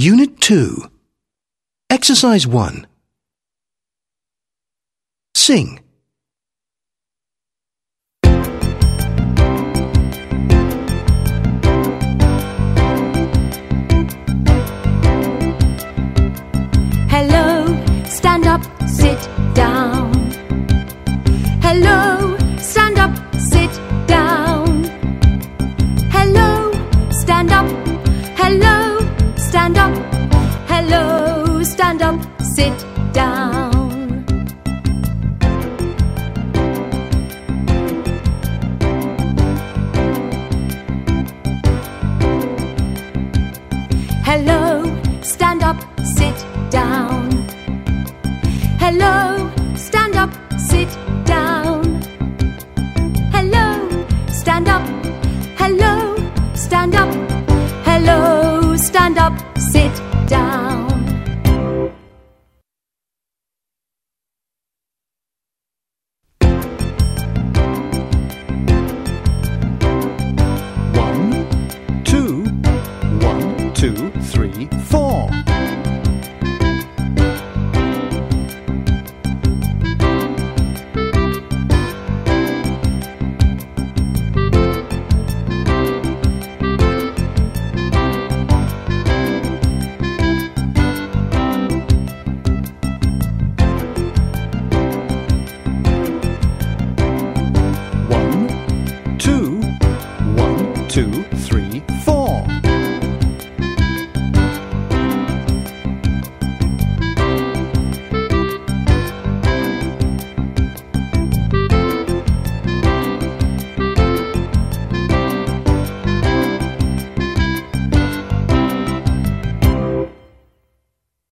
Unit 2. Exercise 1. Sing. Hello, stand up, sit down. Stand up. Hello, stand up, sit down. Hello, stand up, sit down. Hello, stand up, sit down. Hello, stand up. Hello, stand up. Hello, stand up,